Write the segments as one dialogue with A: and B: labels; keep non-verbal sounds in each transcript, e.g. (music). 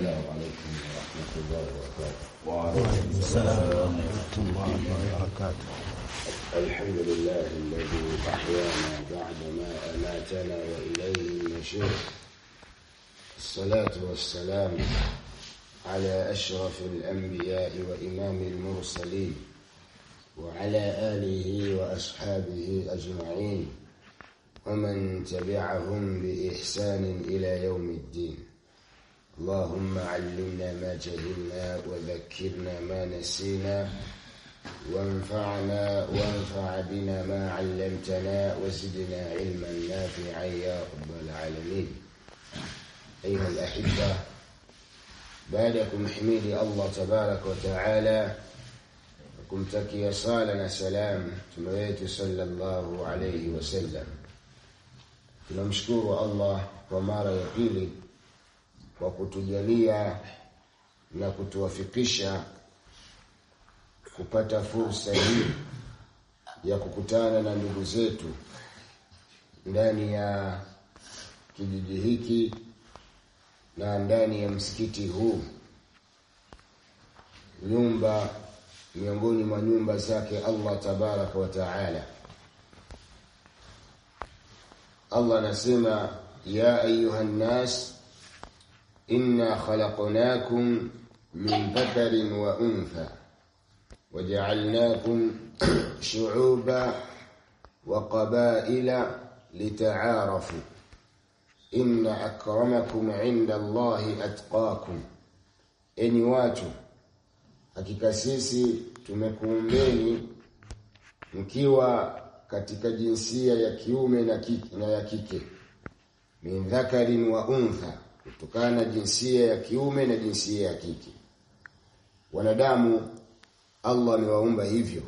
A: السلام عليكم ورحمة الله وبركاته.
B: وعليكم السلام ورحمة الله وبركاته.
A: الحمد لله الذي أحيانا بعدما أماتنا وإليه النشور. الصلاة والسلام على أشرف الأنبياء وإمام المرسلين وعلى آله وأصحابه أجمعين ومن تبعهم بإحسان إلى يوم الدين. اللهم علمنا ما جهلنا وذكرنا ما نسينا وانفعنا وانفع بنا ما علمتنا وزدنا علما نافعا يا رب العالمين. أيها الأحبة بعدكم حميد الله تبارك وتعالى. kumtakia sala na salam mtume wetu sallallahu alayhi wasallam tunamshukuru Allah kwa mara ya kwa kutujalia na kutuwafikisha kupata fursa hii ya kukutana na ndugu zetu ndani ya kijiji hiki na ndani ya msikiti huu. Nyumba miongoni mwa nyumba zake Allah tabaraka wa taala. Allah anasema ya ayuha nnas إنا خلقناكم من ذكر وأنثى وجعلناكم (clears throat) شعوبا وقبائل لتعارفوا إن أكرمكم عند الله أتقاكم إني واتو حقيقة سيسي تمكومبني مكيوا كاتيكا جنسية يا كيومي نا كيكي من ذكر وأنثى kutokana na jinsia ya kiume na jinsia ya kike. Wanadamu Allah amewaumba hivyo.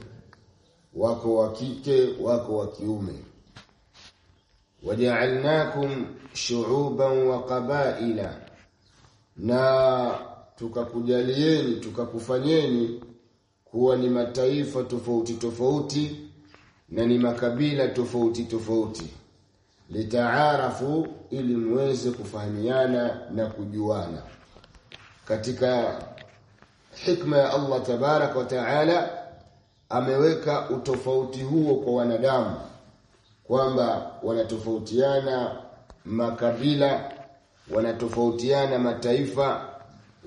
A: Wako wa kike wako wa kiume. Waja'alnakum shu'uban wa qabaila. Na tukakujalieni tukakufanyeni kuwa ni mataifa tofauti tofauti na ni makabila tofauti tofauti litaarafu ili muweze kufahamiana na kujuana. Katika hikma ya Allah tabarak wa taala ameweka utofauti huo kwa wanadamu kwamba wanatofautiana makabila wanatofautiana mataifa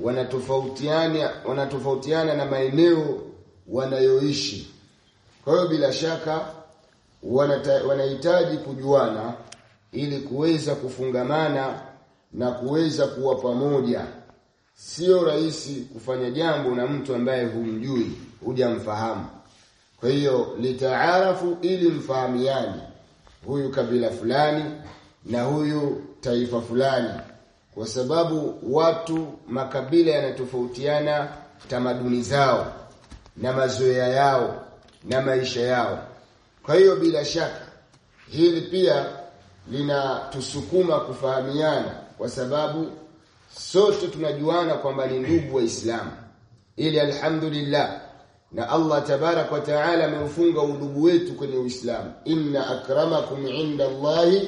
A: wanatofautiana wanatofautiana na maeneo wanayoishi. Kwa hiyo bila shaka wanahitaji kujuana ili kuweza kufungamana na kuweza kuwa pamoja. Sio rahisi kufanya jambo na mtu ambaye humjui hujamfahamu. Kwa hiyo litaarafu ili mfahamiani huyu kabila fulani na huyu taifa fulani. Kwa sababu watu makabila yanatofautiana tamaduni zao na mazoea yao na maisha yao. Kwa hiyo bila shaka hili pia linatusukuma kufahamiana kwa sababu sote tunajuana kwamba ni ndugu waislamu ili alhamdulillah na Allah tabarak wa taala ameufunga udugu wetu kwenye Uislamu. Inna akramakum inda Allahi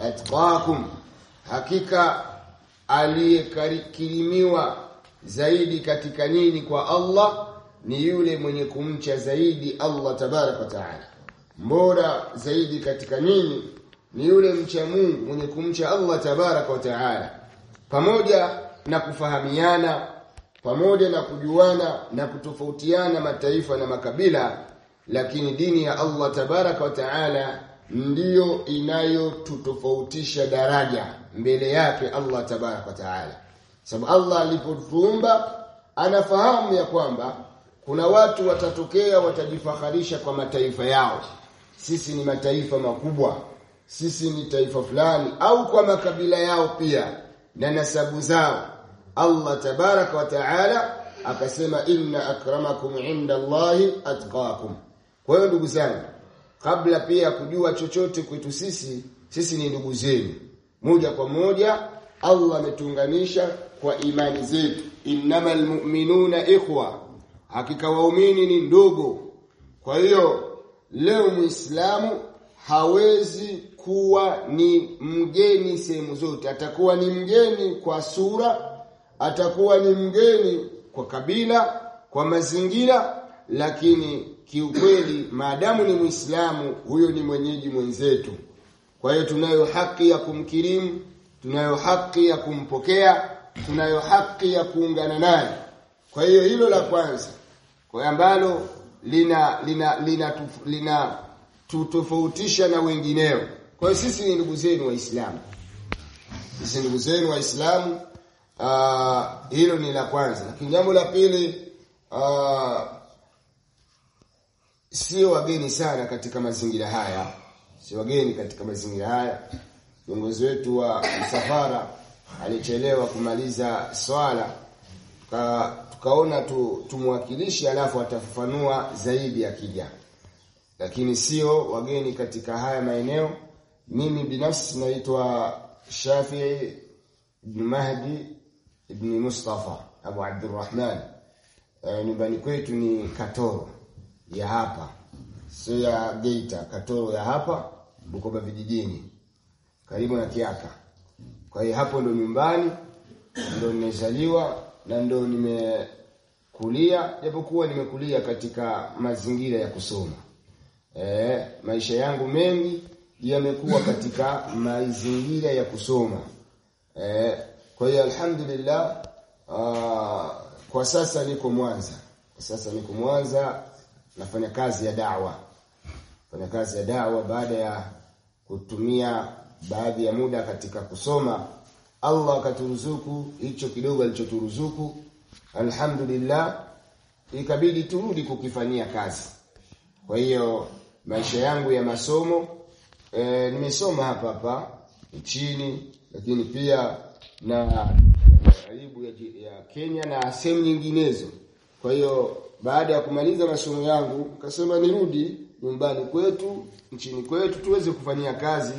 A: atqakum. Hakika aliyekirimiwa zaidi katika nini kwa Allah ni yule mwenye kumcha zaidi Allah tabarak wa taala. Mbora zaidi katika nini ni yule mcha Mungu mwenye kumcha Allah tabaraka wa taala. Pamoja na kufahamiana pamoja na kujuana na kutofautiana mataifa na makabila lakini dini ya Allah tabaraka wa taala ndiyo inayotutofautisha daraja mbele yake Allah tabaraka wa taala. Sababu Allah alipotuumba anafahamu ya kwamba kuna watu watatokea watajifaharisha kwa mataifa yao. Sisi ni mataifa makubwa sisi ni taifa fulani au kwa makabila yao pia na nasabu zao. Allah tabaraka wa taala akasema inna akramakum inda Allahi atqakum. Kwa hiyo ndugu zangu kabla pia kujua chochote kwetu sisi sisi ni ndugu zenu. Moja kwa moja Allah ametuunganisha kwa imani zetu. Innamal mu'minuna ikhwa hakika waumini ni ndugu. Kwa hiyo leo muislamu hawezi kuwa ni mgeni sehemu zote. Atakuwa ni mgeni kwa sura atakuwa ni mgeni kwa kabila kwa mazingira lakini kiukweli maadamu ni Muislamu huyo ni mwenyeji mwenzetu. Kwa hiyo tunayo haki ya kumkirimu tunayo haki ya kumpokea tunayo haki ya kuungana naye. Kwa hiyo hilo la kwanza kwa ambalo lina lina lina, lina, lina tutofautisha na wengineo. Kwa hiyo sisi ni ndugu zenu waislamu. Sisi ndugu zenu waislamu. Uh, hilo ni la kwanza. Lakini jambo la pili uh, sio wageni sana katika mazingira haya. Si wageni katika mazingira haya. Viongozi wetu wa msafara alichelewa kumaliza swala. Tuka, tukaona tu, alafu atafafanua zaidi akija lakini sio wageni katika haya maeneo. Mimi binafsi naitwa Shafii ibn Mahdi ibn Mustafa Abu Abdurrahman. E, nyumbani kwetu ni Katoro ya hapa. Sio ya Geita Katoro ya hapa Bukoba vijijini. Karibu na Kiaka. Kwa hiyo hapo ndo nyumbani ndo nimezaliwa na ndo nimekulia japokuwa nimekulia katika mazingira ya kusoma e, maisha yangu mengi yamekuwa katika mazingira ya kusoma. E, kwa hiyo alhamdulillah aa, kwa sasa niko Mwanza. Kwa sasa niko Mwanza nafanya kazi ya dawa. Nafanya kazi ya dawa baada ya kutumia baadhi ya muda katika kusoma. Allah akaturuzuku hicho kidogo alichoturuzuku. Alhamdulillah ikabidi turudi kukifanyia kazi. Kwa hiyo maisha yangu ya masomo e, nimesoma hapa hapa nchini lakini pia na karibu ya, ya Kenya na sehemu nyinginezo. Kwa hiyo baada ya kumaliza masomo yangu kasema nirudi nyumbani kwetu nchini kwetu tuweze kufanyia kazi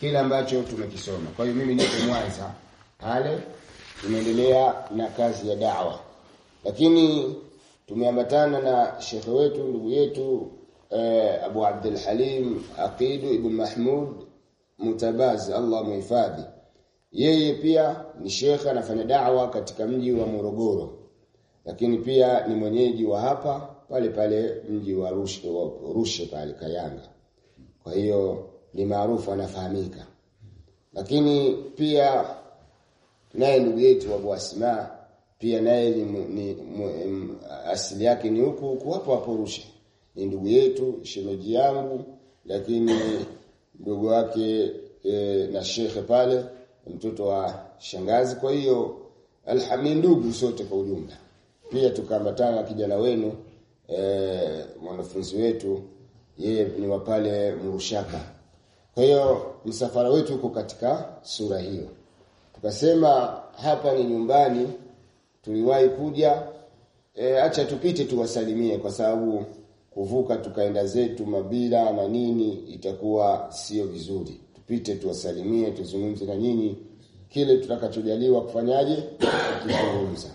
A: kile ambacho tumekisoma. Kwa hiyo mimi niko Mwanza pale tunaendelea na kazi ya dawa. Lakini tumeambatana na shekhe wetu ndugu yetu eh, Abu Abdul Halim Aqidu ibn Mahmud Mutabaz Allah muhifadhi. Yeye pia ni shekhe anafanya dawa katika mji wa Morogoro. Lakini pia ni mwenyeji wa hapa pale pale mji wa Rushe, Rushe pale Kayanga. Kwa hiyo ni maarufu anafahamika. Lakini pia naye ndugu yetu Abu Asma pia naye asili yake ni huku huku hapo hapo Rushe ni ndugu yetu shemeji yangu lakini ndugu wake e, na shekhe pale mtoto wa shangazi. Kwa hiyo alhamid, ndugu sote kwa ujumla. Pia tukaambatana na kijana wenu e, mwanafunzi wetu yeye ni wa pale Murushaka kwa hiyo msafara wetu uko katika sura hiyo. Tukasema hapa ni nyumbani tuliwahi kuja e, acha tupite tuwasalimie kwa sababu kuvuka tukaenda zetu mabila na nini itakuwa sio vizuri. Tupite tuwasalimie tuzungumze na nyinyi. Kile tutakachojaliwa kufanyaje (coughs) kuzungumza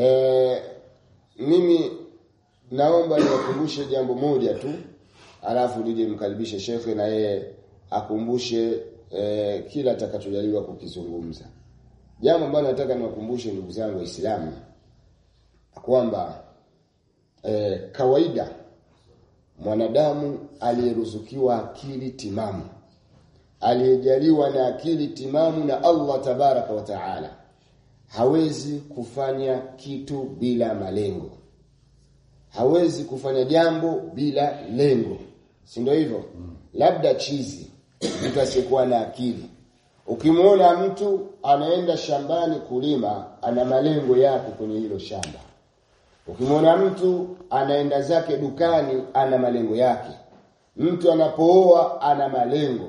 A: e, mimi naomba niwakumbushe jambo moja tu alafu nije mkaribishe shekhe na yeye akumbushe e, kila atakachojaliwa kukizungumza. Jambo ambalo nataka niwakumbushe ndugu zangu waislamu kwamba kawaida mwanadamu aliyeruzukiwa akili timamu aliyejaliwa na akili timamu na Allah tabaraka wa taala hawezi kufanya kitu bila malengo. Hawezi kufanya jambo bila lengo. Si ndio hivyo? Labda chizi mtu asiyekuwa na akili. Ukimwona mtu anaenda shambani kulima ana malengo yake kwenye hilo shamba ukimwona mtu anaenda zake dukani ana malengo yake. Mtu anapooa ana malengo.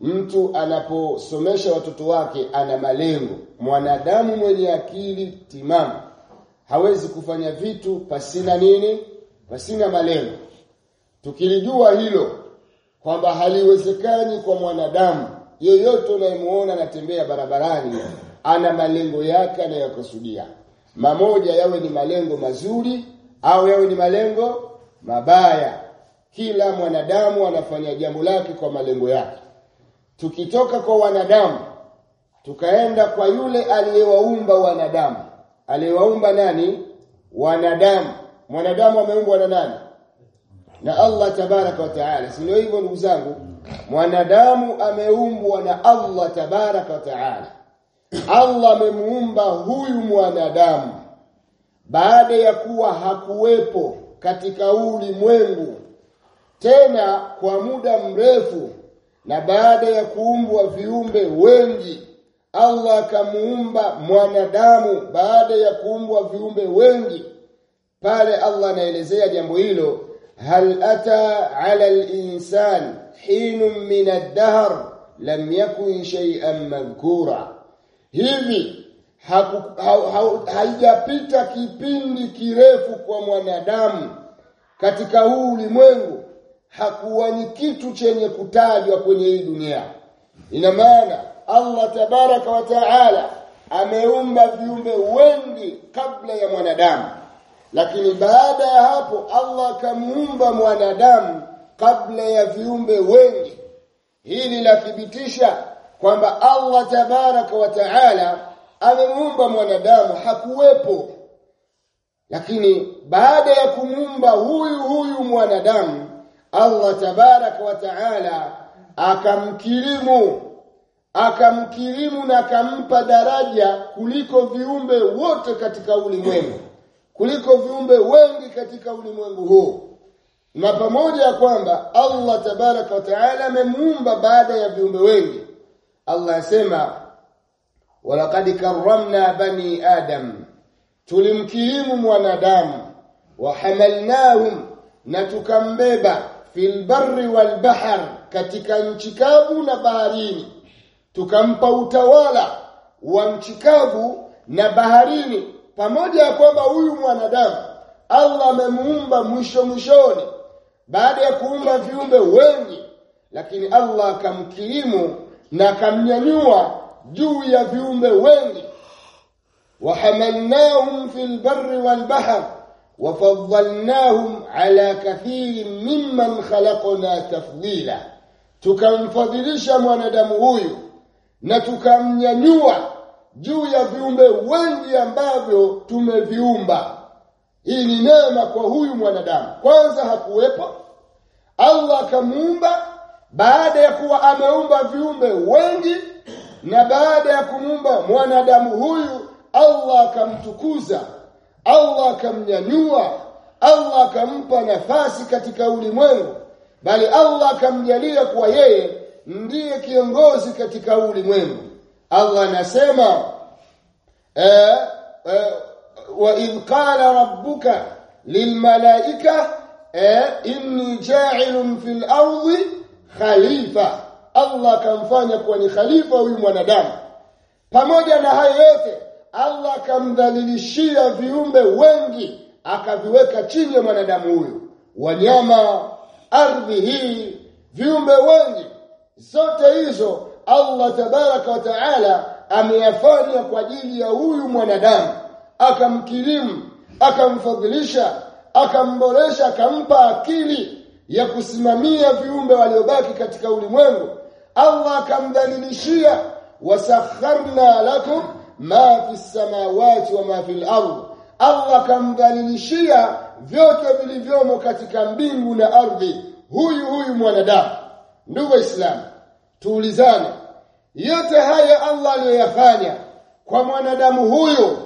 A: Mtu anaposomesha watoto wake ana malengo. Mwanadamu mwenye akili timamu hawezi kufanya vitu pasina nini? Pasina malengo. Tukilijua hilo kwamba haliwezekani kwa mwanadamu yoyote unayemuona anatembea barabarani ana malengo yake anayokusudia mamoja yawe ni malengo mazuri au yawe ni malengo mabaya. Kila mwanadamu anafanya jambo lake kwa malengo yake. Tukitoka kwa wanadamu tukaenda kwa yule aliyewaumba wanadamu. Aliyewaumba nani? Wanadamu. Mwanadamu ameumbwa na nani? Na Allah tabaraka wa taala. Si ndio hivyo ndugu zangu? Mwanadamu ameumbwa na Allah tabaraka wa taala Allah amemuumba huyu mwanadamu. Baada ya kuwa hakuwepo katika ulimwengu tena kwa muda mrefu na baada ya kuumbwa viumbe wengi Allah akamuumba mwanadamu baada ya kuumbwa viumbe wengi. Pale Allah anaelezea jambo hilo hal ata ala al-insan hinun min ad-dahr lam yakun shay'an madhkura hivi haijapita kipindi kirefu kwa mwanadamu katika huu ulimwengu hakuwa ni kitu chenye kutajwa kwenye hii dunia. Ina maana Allah tabaraka wa taala ameumba viumbe wengi kabla ya mwanadamu. Lakini baada ya hapo Allah akamuumba mwanadamu kabla ya viumbe wengi. Hili lathibitisha kwamba Allah tabaraka wa taala amemuumba mwanadamu hakuwepo. Lakini baada ya kumuumba huyu huyu mwanadamu Allah tabaraka wa taala akamkirimu akamkirimu na akampa daraja kuliko viumbe wote katika ulimwengu kuliko viumbe wengi katika ulimwengu huu. Na pamoja ya kwamba Allah tabaraka wa taala amemuumba baada ya viumbe wengi Allah asema walaqad karramna bani adam tulimkirimu mwanadamu wa hamalnahum na tukambeba fil barri wal bahr katika nchi kavu na baharini. Tukampa utawala wa nchi kavu na baharini pamoja ya kwamba huyu mwanadamu Allah amemuumba mwisho mwishoni baada ya kuumba viumbe wengi lakini Allah akamkirimu na akamnyanyua juu ya viumbe wengi. Wahamalnahum fil barri wal bahr wafadhalnahum ala kathirin mimman khalaqna tafdila. Tukamfadhilisha mwanadamu huyu na tukamnyanyua juu ya viumbe wengi ambavyo tumeviumba. Hii ni neema kwa huyu mwanadamu. Kwanza hakuwepo Allah akamuumba baada ya kuwa ameumba viumbe wengi na baada ya kumumba mwanadamu huyu Allah akamtukuza Allah akamnyanyua Allah akampa nafasi katika ulimwengu bali Allah akamjalia kuwa yeye ndiye kiongozi katika ulimwengu. Allah anasema eh, eh, wa idh qala rabbuka lilmalaika eh, inni ja'ilun fil ardi khalifa. Allah akamfanya kuwa ni khalifa huyu mwanadamu. Pamoja na hayo yote Allah akamdhalilishia viumbe wengi akaviweka chini ya mwanadamu huyu. Wanyama ardhi hii viumbe wengi. Zote hizo Allah tabaraka wa taala ameyafanya kwa ajili ya huyu mwanadamu. Akamkirimu akamfadhilisha akamboresha akampa akili ya kusimamia viumbe waliobaki katika ulimwengu. Allah akamdhalilishia wasakharna lakum ma fi samawati wa ma fi al-ard Allah akamdhalilishia vyote vilivyomo katika mbingu na ardhi. Huyu huyu mwanadamu. Ndugu waislamu tuulizane yote haya Allah aliyoyafanya kwa mwanadamu huyu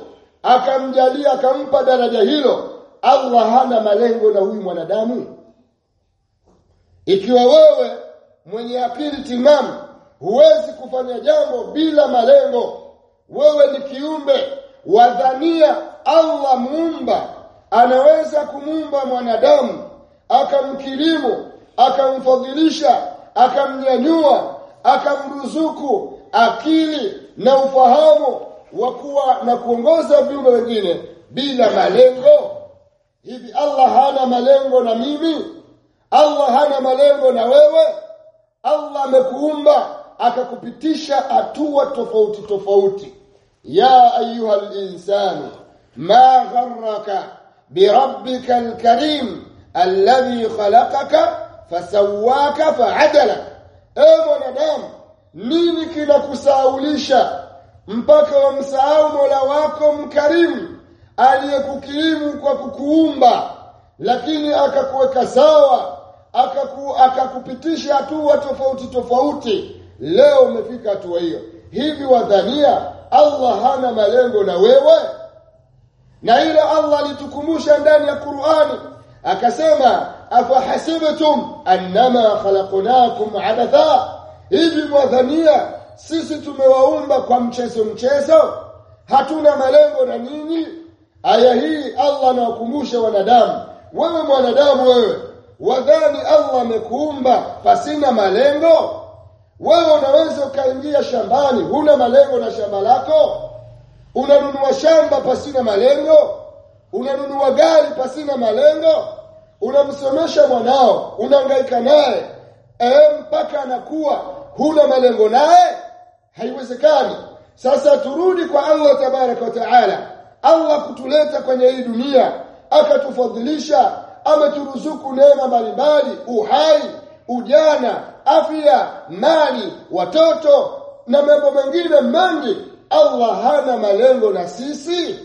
A: akamjalia akampa daraja hilo Allah hana malengo na huyu mwanadamu ikiwa wewe mwenye akili timamu huwezi kufanya jambo bila malengo wewe ni kiumbe wadhania Allah muumba anaweza kumuumba mwanadamu akamkirimu akamfadhilisha akamnyanyua akamruzuku akili na ufahamu wa kuwa na kuongoza viumbe wengine bila malengo. Hivi Allah hana malengo na mimi Allah hana malengo na wewe. Allah amekuumba akakupitisha hatua tofauti tofauti. Ya ayuha al-insanu ma gharraka birabbika al-karim alladhi khalaqaka fasawaka fa'adala. Ewe mwanadamu nini kinakusaulisha mpaka wamsahau Mola wako mkarimu aliyekukirimu kwa kukuumba lakini akakuweka sawa akaku, akakupitisha hatua tofauti tofauti. Leo umefika hatua hiyo. Hivi wadhania Allah hana malengo na wewe? Na ile Allah alitukumbusha ndani ya Qur'ani akasema afahasibtum annama khalaqnakum abatha hivi mwadhania sisi tumewaumba kwa mchezo mchezo? Hatuna malengo na nyinyi aya hii Allah anawakumbusha wanadamu. Wewe mwanadamu wewe wadhani Allah amekuumba pasina malengo? Wewe unaweza ukaingia shambani huna malengo na shamba lako? Unanunua shamba pasina malengo? Unanunua gari pasina malengo? Unamsomesha mwanao unahangaika naye eh mpaka anakuwa huna malengo naye? Haiwezekani. Sasa turudi kwa Allah tabaraka wa taala. Allah kutuleta kwenye hii dunia akatufadhilisha ameturuzuku neema mbalimbali uhai ujana afya mali watoto na mambo mengine mengi. Allah hana malengo na sisi.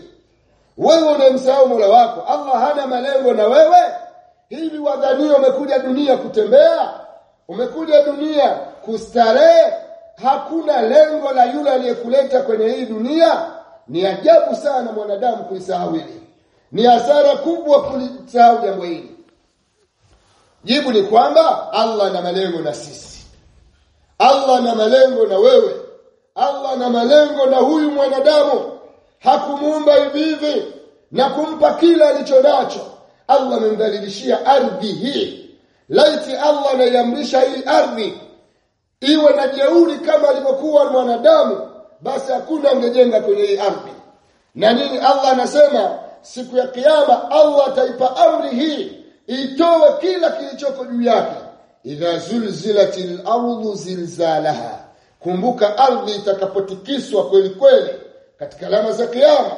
A: Wewe unamsahau Mola wako Allah hana malengo na wewe. Hivi wadhania umekuja dunia kutembea? Umekuja dunia kustarehe? Hakuna lengo la yule aliyekuleta kwenye hii dunia. Ni ajabu sana mwanadamu kuisahau hili ni hasara kubwa kulisahau jambo hili. Jibu ni kwamba Allah na malengo na sisi. Allah na malengo na wewe. Allah na malengo na huyu mwanadamu. Hakumuumba hivi na kumpa kila alicho nacho Allah amemdhalilishia ardhi hii. Laiti Allah anaiamrisha hii ardhi iwe na jeuri kama alivyokuwa mwanadamu basi hakuna angejenga kwenye hii ardhi. Na nini Allah anasema siku ya kiyama Allah ataipa amri hii itoe kila kilichoko juu yake. Idha zulzilatil ardu zilzalaha. Kumbuka ardhi itakapotikiswa kweli kweli katika alama za kiyama.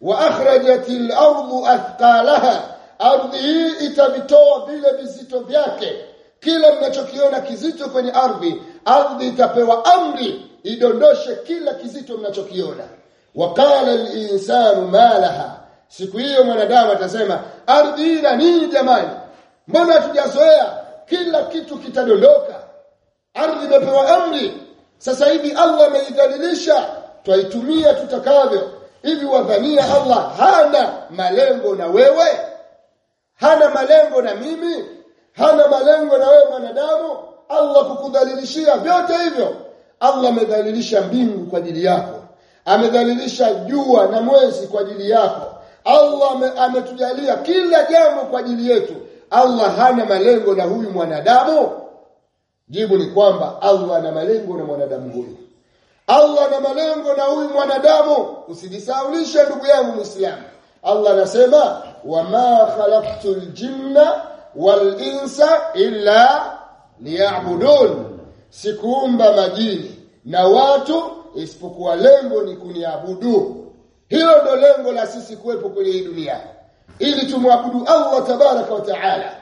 A: Wa akhrajatil ardu athqalaha. Ardhi hii itavitoa vile vizito vyake. Kila mnachokiona kizito kwenye ardhi ardhi itapewa amri idondoshe kila kizito mnachokiona. Waqala al-insanu malaha siku hiyo mwanadamu atasema ardhi ina na nini jamani mbona hatujazoea? Kila kitu kitadondoka. Ardhi imepewa amri. Sasa hivi Allah ameidhalilisha. Twaitumia tutakavyo. Hivi wadhania Allah hana malengo na wewe? Hana malengo na mimi? Hana malengo na wewe mwanadamu? Allah kukudhalilishia vyote hivyo. Allah amedhalilisha mbingu kwa ajili yako. Amedhalilisha jua na mwezi kwa ajili yako Allah ametujalia kila jambo kwa ajili yetu. Allah hana malengo na huyu mwanadamu? Jibu ni kwamba Allah ana malengo na mwanadamu huyu. Allah ana malengo na huyu mwanadamu? Usijisaulishe ndugu yangu Muislamu. Allah anasema wama khalaqtul jinna wal insa illa liya'budun. Sikuumba majini na watu isipokuwa lengo ni kuniabudu hilo ndo lengo la sisi kuwepo kwenye hii dunia. Ili tumwabudu Allah tabaraka wa taala.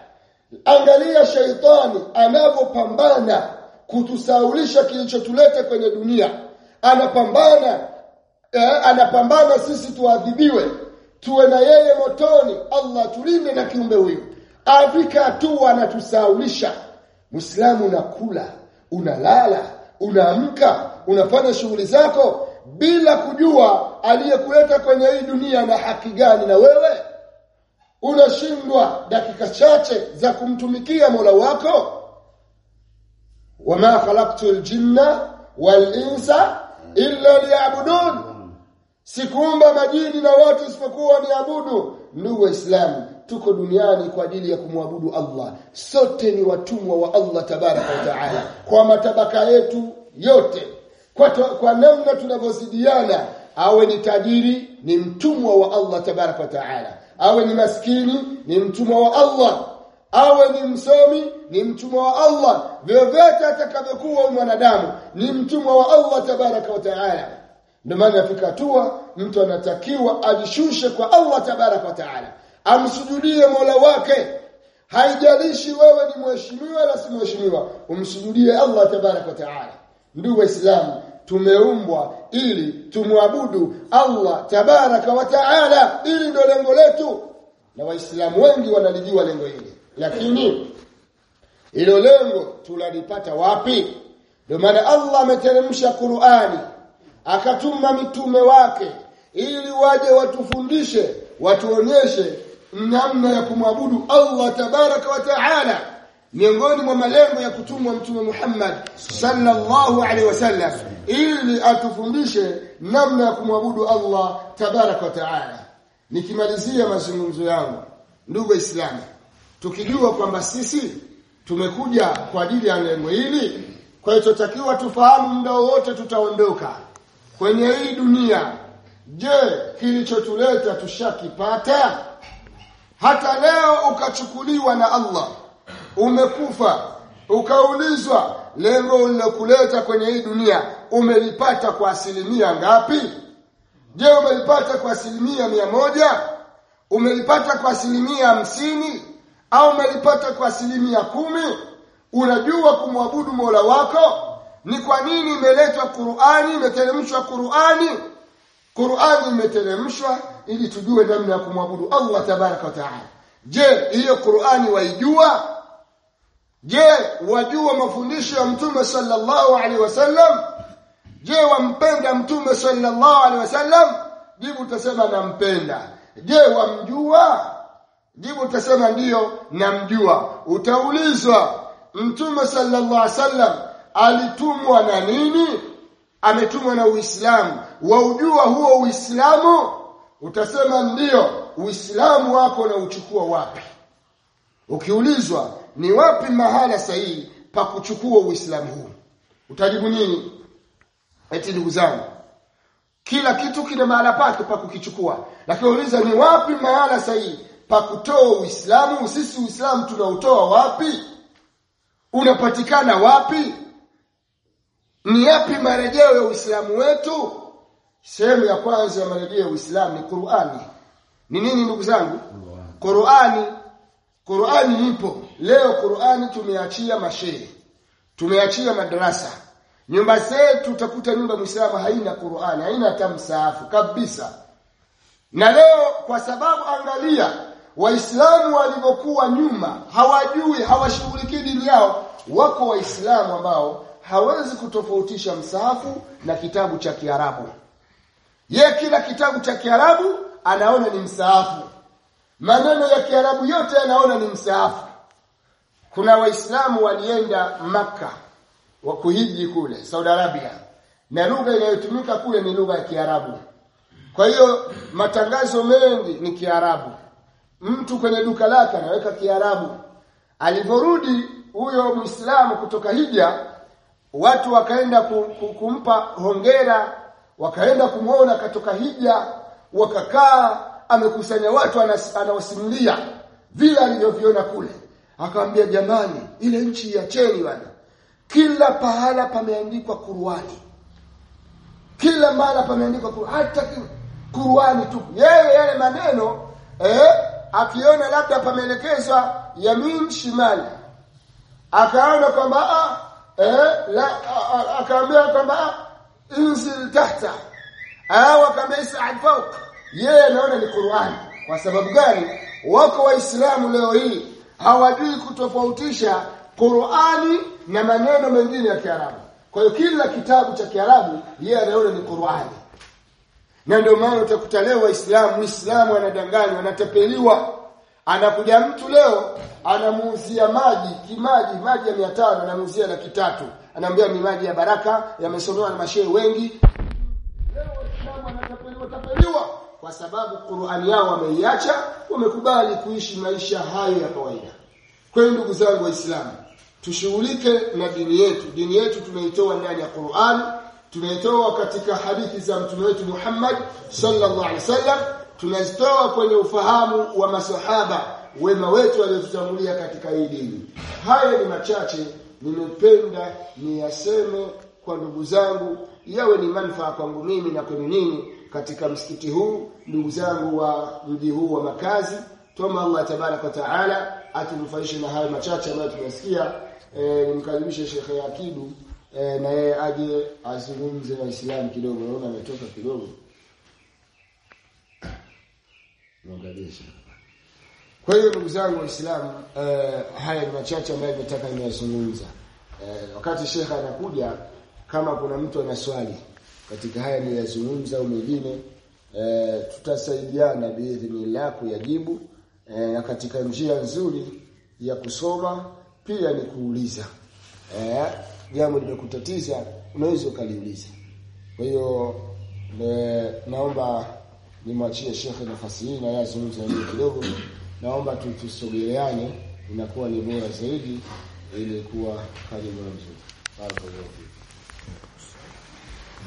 A: Angalia shaitani anavyopambana kutusaulisha kilichotuleta kwenye dunia. Anapambana eh, anapambana sisi tuadhibiwe. Tuwe na yeye motoni Allah tulinde na kiumbe huyu. Afika tu anatusaulisha Muislamu unakula unalala unaamka unafanya shughuli zako bila kujua aliyekuleta kwenye hii dunia na haki gani na wewe? Unashindwa dakika chache za kumtumikia Mola wako? Wama khalaqtul jinna wal insa illa liya'budun. Sikuumba majini na watu isipokuwa niabudu. Ndugu waislamu tuko duniani kwa ajili ya kumwabudu Allah. Sote ni watumwa wa Allah tabaraka wa taala. Kwa matabaka yetu yote kwa, kwa namna tunavyozidiana awe ni tajiri ni mtumwa wa Allah tabaraka wa taala. Awe ni maskini ni mtumwa wa Allah. Awe ni msomi ni mtumwa wa Allah. Vyovyote atakavyokuwa mwanadamu ni mtumwa wa Allah tabaraka wa taala. Ndio maana afika hatua mtu anatakiwa ajishushe kwa Allah tabaraka wa taala. Amsujudie Mola wake. Haijalishi wewe ni mheshimiwa la si mheshimiwa umsujudie Allah tabaraka wa taala. Ndugu waislamu tumeumbwa ili tumwabudu Allah tabaraka wa taala. Ili ndo lengo letu na waislamu wengi wanalijua lengo hili. Lakini hilo lengo tunalipata wapi? Ndio maana Allah ameteremsha Qur'ani akatuma mitume wake ili waje watufundishe watuonyeshe namna ya kumwabudu Allah tabaraka wa taala. Miongoni mwa malengo ya kutumwa mtume Muhammad sallallahu alaihi wasallam ili atufundishe namna ya kumwabudu Allah tabaraka wa taala. Nikimalizia mazungumzo yangu ndugu waislamu tukijua kwamba sisi tumekuja kwa ajili ya lengo hili kwa hiyo tutakiwa tufahamu muda wote tutaondoka kwenye hii dunia. Je kilichotuleta tushakipata? Hata leo ukachukuliwa na Allah umekufa ukaulizwa lengo lilokuleta kwenye hii dunia umelipata kwa asilimia ngapi? Je umelipata kwa asilimia mia moja? Umelipata kwa asilimia hamsini? Au umelipata kwa asilimia kumi? Unajua kumwabudu mola wako? Ni kwa nini imeletwa qurani imeteremshwa qurani? Qurani imeteremshwa ili tujue namna ya kumwabudu allah tabaraka wataala je hiyo qurani waijua je wajua mafundisho ya mtume sallallahu alaihi wasallam? Je wampenda mtume sallallahu alaihi wasallam? Jibu utasema nampenda. Je wamjua? Jibu utasema ndiyo namjua. Utaulizwa mtume sallallahu alaihi wasallam alitumwa na nini? Ametumwa na uislamu. Waujua huo uislamu? Utasema ndiyo uislamu wako na uchukua wapi? Ukiulizwa ni wapi mahala sahihi pa kuchukua uislamu huu? Utajibu nini? Eti ndugu zangu kila kitu kina mahala pake pa kukichukua. Lakini uliza ni wapi mahala sahihi pa kutoa uislamu? Sisi uislamu tunautoa wapi? Unapatikana wapi? Ni yapi marejeo ya uislamu wetu? Sehemu ya kwanza ya marejeo ya uislamu ni qurani. Ni nini ndugu zangu? Qurani qurani ipo. Leo qurani tumeachia mashehe. Tumeachia madarasa nyumba zetu utakuta nyumba muislamu haina qurani haina hata msaafu kabisa. Na leo kwa sababu angalia waislamu walivyokuwa nyuma hawajui hawashughulikii dini yao. Wako waislamu ambao hawezi kutofautisha msaafu na kitabu cha kiarabu. Ye kila kitabu cha kiarabu anaona ni msaafu maneno ya kiarabu yote anaona ni msaafu kuna waislamu walienda maka wa kuhiji kule Saudi Arabia. Na lugha inayotumika kule ni lugha ya Kiarabu. Kwa hiyo matangazo mengi ni Kiarabu. Mtu kwenye duka lake anaweka Kiarabu. Alivyorudi huyo Muislamu kutoka hija watu wakaenda kumpa hongera wakaenda kumuona katoka hija wakakaa amekusanya watu anawasimulia vile alivyoviona kule. Akawambia jamani ile nchi ya cheni bana kila pahala pameandikwa kuruani kila mahala pameandikwa Qur'ani hata Qur'ani tu. Yeye yale maneno eh akiona labda pameelekezwa yamin shimali akaona kwamba eh la akaambia kwamba inzil tahta au akaambia is'ad fawq yeye anaona ni quran. Kwa sababu gani? Wako waislamu leo hii hawajui kutofautisha Qur'ani na maneno mengine ya Kiarabu. Kwa hiyo kila kitabu cha Kiarabu yeye anaona ni Qur'ani. Na ndio maana utakuta leo waislamu muislamu anadanganywa anatepeliwa anakuja mtu leo anamuuzia maji kimaji maji ya 500 anamuuzia laki tatu. Anaambia ni maji ya baraka yamesomewa na mashehe wengi. Leo waislamu anatepeliwa tapeliwa kwa sababu Qur'ani yao wameiacha wamekubali kuishi maisha hayo ya kawaida. Kwa hiyo ndugu zangu waislamu tushughulike na dini yetu. Dini yetu tumeitoa ndani ya Qur'an tumeitoa katika hadithi za mtume wetu Muhammad sallallahu alaihi wasallam tunazitoa kwenye ufahamu wa masahaba wema wetu waliotutangulia katika hii dini. Haya ni machache nimependa niyaseme kwa ndugu zangu yawe ni manufaa kwangu mimi na kwenu nyinyi katika msikiti huu ndugu zangu wa mji huu wa makazi tuomba Allah tabarak wa taala atunufaishe na hayo machache ambayo tumesikia e, nimkaribishe Sheikh Yakidu e, na yeye aje azungumze na Islam kidogo. Naona ametoka kidogo. Mwangalie Kwa hiyo ndugu zangu Waislamu, eh, haya ni machache ambayo nimetaka niyazungumza. Eh, wakati Sheikh anakuja, kama kuna mtu ana swali katika haya niliyozungumza au mengine, e, tutasaidiana biidhnillah kuyajibu e, na katika njia nzuri ya kusoma pia ni kuuliza. Eh, jambo limekutatiza unaweza ukaliuliza. Kwa hiyo eh, naomba nimwachie shekhe nafasi hii na yazungumza hiyo kidogo. Naomba tutusogeleane inakuwa ni bora zaidi ili kuwa. Barakallahu fiik.